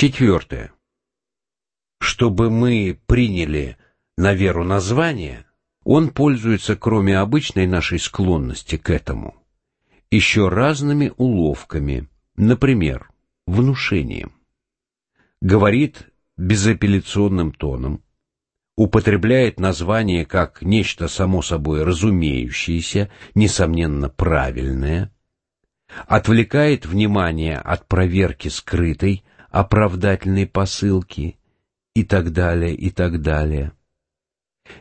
Четвертое. Чтобы мы приняли на веру название, он пользуется, кроме обычной нашей склонности к этому, еще разными уловками, например, внушением. Говорит безапелляционным тоном, употребляет название как нечто само собой разумеющееся, несомненно правильное, отвлекает внимание от проверки скрытой, оправдательной посылки и так далее, и так далее.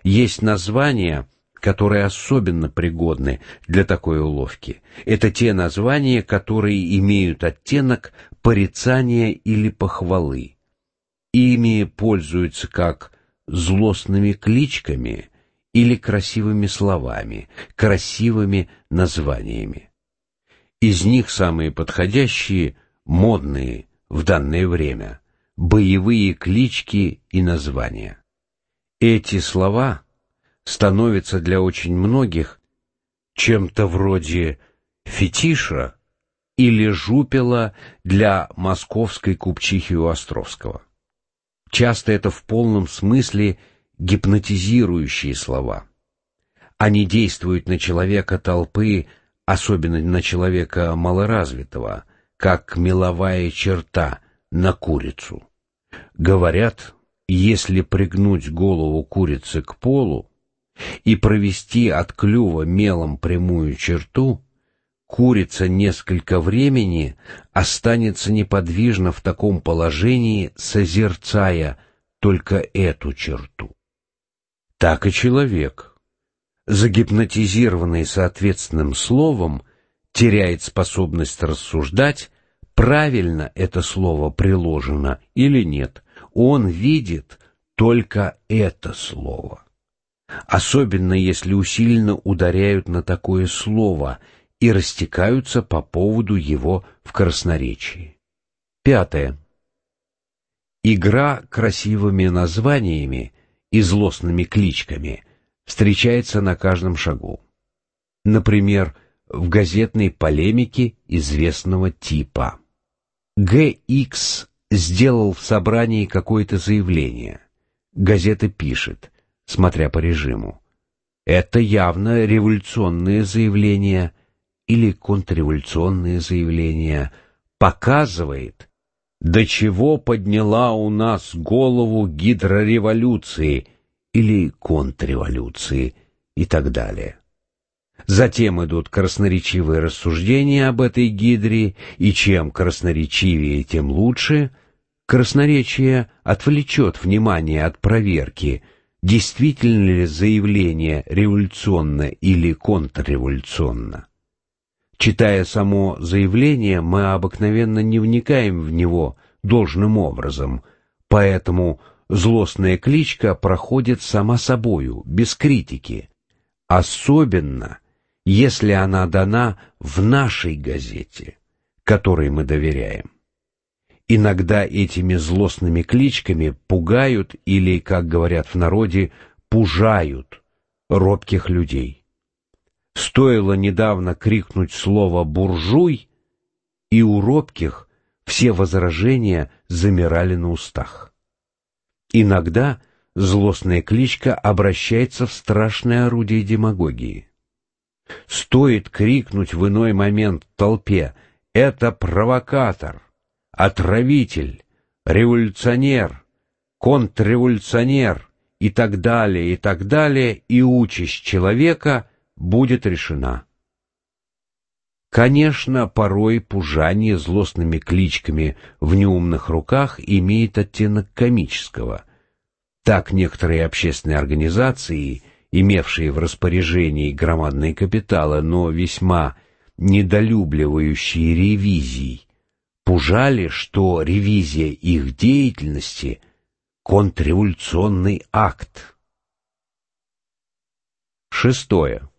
Есть названия, которые особенно пригодны для такой уловки. Это те названия, которые имеют оттенок порицания или похвалы. Ими пользуются как злостными кличками или красивыми словами, красивыми названиями. Из них самые подходящие, модные в данное время, боевые клички и названия. Эти слова становятся для очень многих чем-то вроде фетиша или жупела для московской купчихи у Островского. Часто это в полном смысле гипнотизирующие слова. Они действуют на человека толпы, особенно на человека малоразвитого, как меловая черта на курицу. Говорят, если пригнуть голову курицы к полу и провести от клюва мелом прямую черту, курица несколько времени останется неподвижно в таком положении, созерцая только эту черту. Так и человек, загипнотизированный соответственным словом, теряет способность рассуждать, правильно это слово приложено или нет. Он видит только это слово. Особенно если усиленно ударяют на такое слово – и растекаются по поводу его в красноречии. Пятое. Игра красивыми названиями и злостными кличками встречается на каждом шагу. Например, в газетной полемике известного типа. Г.Х. сделал в собрании какое-то заявление. Газета пишет, смотря по режиму. Это явно революционное заявление или контрреволюционные заявления, показывает, до чего подняла у нас голову гидрореволюции или контрреволюции и так далее. Затем идут красноречивые рассуждения об этой гидре, и чем красноречивее, тем лучше. Красноречие отвлечет внимание от проверки, действительно ли заявление революционно или контрреволюционно. Читая само заявление, мы обыкновенно не вникаем в него должным образом, поэтому злостная кличка проходит сама собою, без критики, особенно если она дана в нашей газете, которой мы доверяем. Иногда этими злостными кличками пугают или, как говорят в народе, пужают робких людей. Стоило недавно крикнуть слово «буржуй», и у робких все возражения замирали на устах. Иногда злостная кличка обращается в страшное орудие демагогии. Стоит крикнуть в иной момент толпе «Это провокатор, отравитель, революционер, контрреволюционер» и так далее, и так далее, и участь человека будет решена. Конечно, порой пужание злостными кличками в неумных руках имеет оттенок комического. Так некоторые общественные организации, имевшие в распоряжении громадные капиталы, но весьма недолюбливающие ревизий, пужали, что ревизия их деятельности — контрреволюционный акт. Шестое.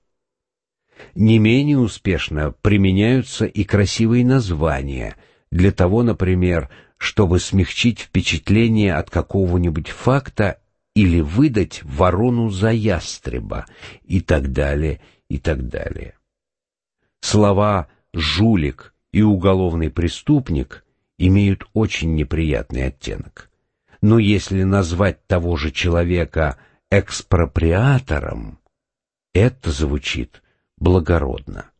Не менее успешно применяются и красивые названия, для того, например, чтобы смягчить впечатление от какого-нибудь факта или выдать ворону за ястреба и так далее, и так далее. Слова «жулик» и «уголовный преступник» имеют очень неприятный оттенок. Но если назвать того же человека экспроприатором, это звучит благородно.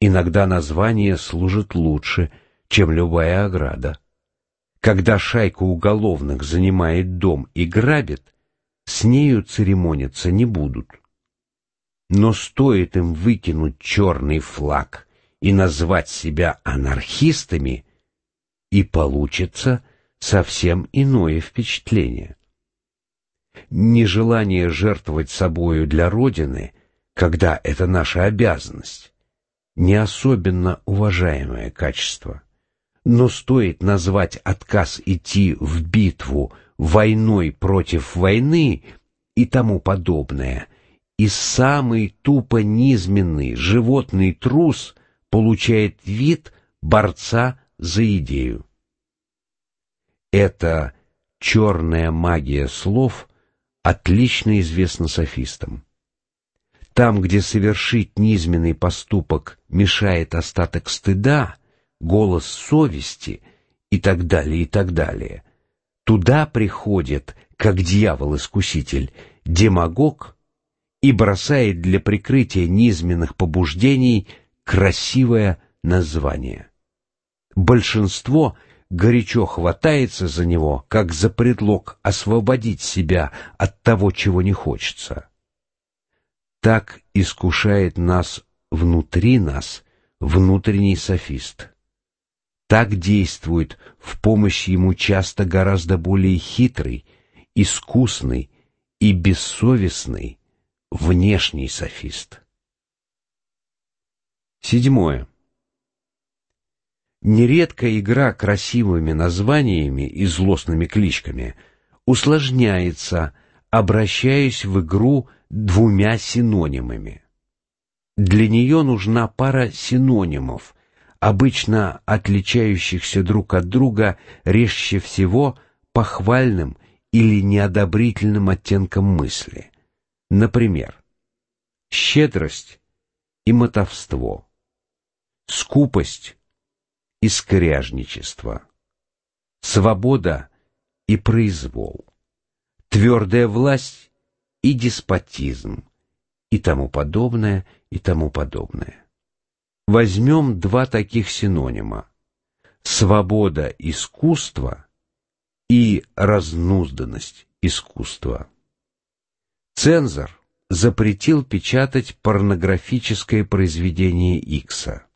Иногда название служит лучше, чем любая ограда. Когда шайка уголовных занимает дом и грабит, с нею церемониться не будут. Но стоит им выкинуть черный флаг и назвать себя анархистами, и получится совсем иное впечатление. Нежелание жертвовать собою для Родины, когда это наша обязанность, не особенно уважаемое качество. Но стоит назвать отказ идти в битву войной против войны и тому подобное, и самый тупо низменный животный трус получает вид борца за идею. Эта черная магия слов отлично известна софистам. Там, где совершить низменный поступок мешает остаток стыда, голос совести и так далее, и так далее, туда приходит, как дьявол-искуситель, демагог и бросает для прикрытия низменных побуждений красивое название. Большинство горячо хватается за него, как за предлог освободить себя от того, чего не хочется. Так искушает нас внутри нас внутренний софист. Так действует в помощь ему часто гораздо более хитрый, искусный и бессовестный внешний софист. Седьмое. Нередко игра красивыми названиями и злостными кличками усложняется, обращаясь в игру двумя синонимами. Для нее нужна пара синонимов, обычно отличающихся друг от друга резче всего похвальным или неодобрительным оттенком мысли. Например, щедрость и мотовство, скупость и скряжничество, свобода и произвол, твердая власть и деспотизм, и тому подобное, и тому подобное. Возьмем два таких синонима — свобода искусства и разнузданность искусства. Цензор запретил печатать порнографическое произведение Икса.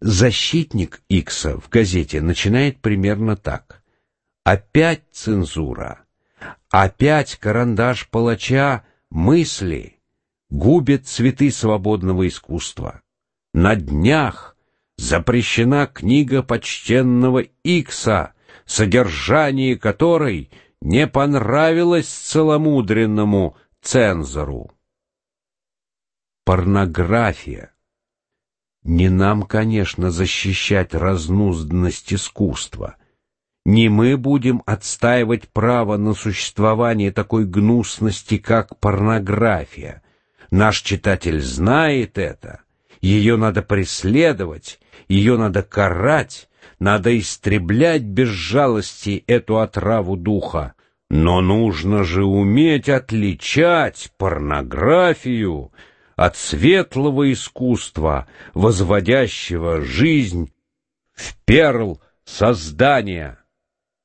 Защитник Икса в газете начинает примерно так. Опять цензура. Опять карандаш палача мысли губит цветы свободного искусства. На днях запрещена книга почтенного Икса, содержание которой не понравилось целомудренному цензору. Порнография не нам, конечно, защищать разнузданность искусства. Не мы будем отстаивать право на существование такой гнусности, как порнография. Наш читатель знает это. Ее надо преследовать, ее надо карать, надо истреблять без жалости эту отраву духа. Но нужно же уметь отличать порнографию от светлого искусства, возводящего жизнь в перл создания.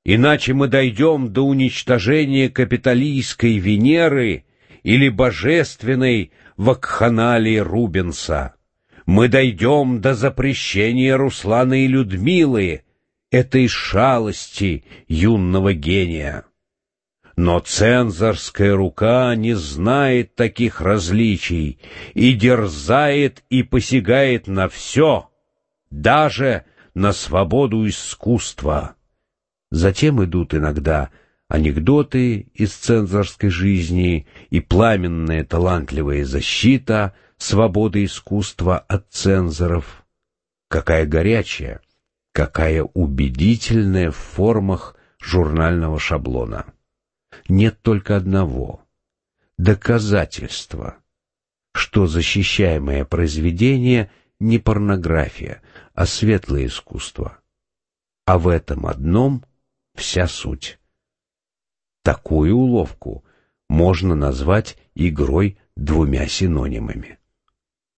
Иначе мы дойдем до уничтожения капиталистской Венеры или божественной вакханалии Рубенса. Мы дойдем до запрещения Руслана и Людмилы, этой шалости юного гения. Но цензорская рука не знает таких различий и дерзает и посягает на все, даже на свободу искусства. Затем идут иногда анекдоты из цензорской жизни и пламенная талантливая защита свободы искусства от цензоров. Какая горячая, какая убедительная в формах журнального шаблона нет только одного — доказательства, что защищаемое произведение не порнография, а светлое искусство. а в этом одном вся суть. Такую уловку можно назвать игрой двумя синонимами.